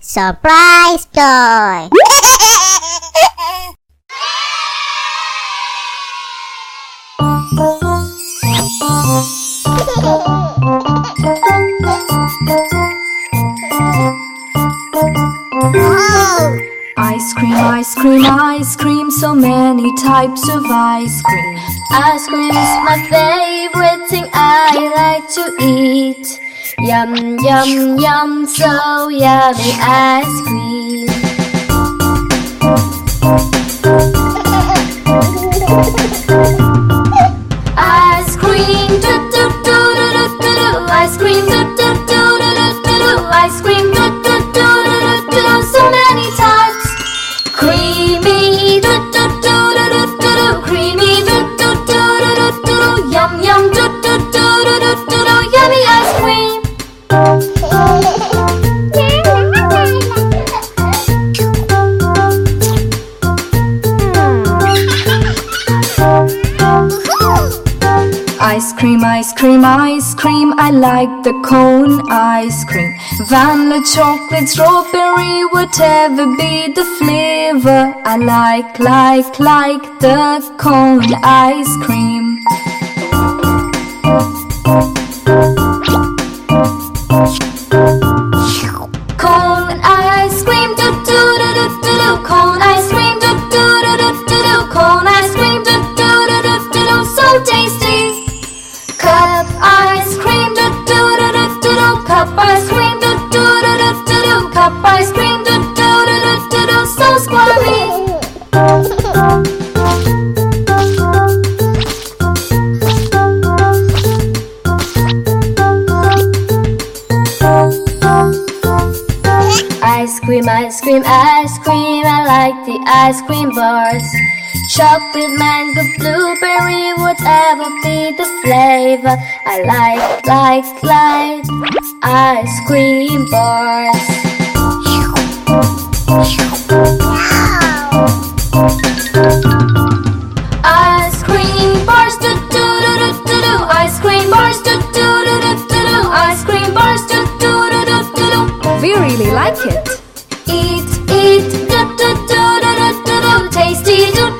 surprise toy. wow! Ice cream, ice cream, ice cream, so many types of ice cream. Ice cream is my favorite thing I like to eat. Yum, yum, yum, so yummy ice cream. Ice cream, do do do do do do do. Ice cream, do do do do do do do. Ice cream, do do do do do do. So many types. Creamy, do do do Ice cream, ice cream, ice cream, I like the cone ice cream. Vanilla, chocolate, strawberry, whatever be the flavor. I like, like, like the cone ice cream. Ice cream, ice cream, ice cream. I like the ice cream bars. Chocolate, mango, blueberry, whatever be the flavor. I like, like, like ice cream bars. really like it. Eat, eat, do do do do do do, tasty do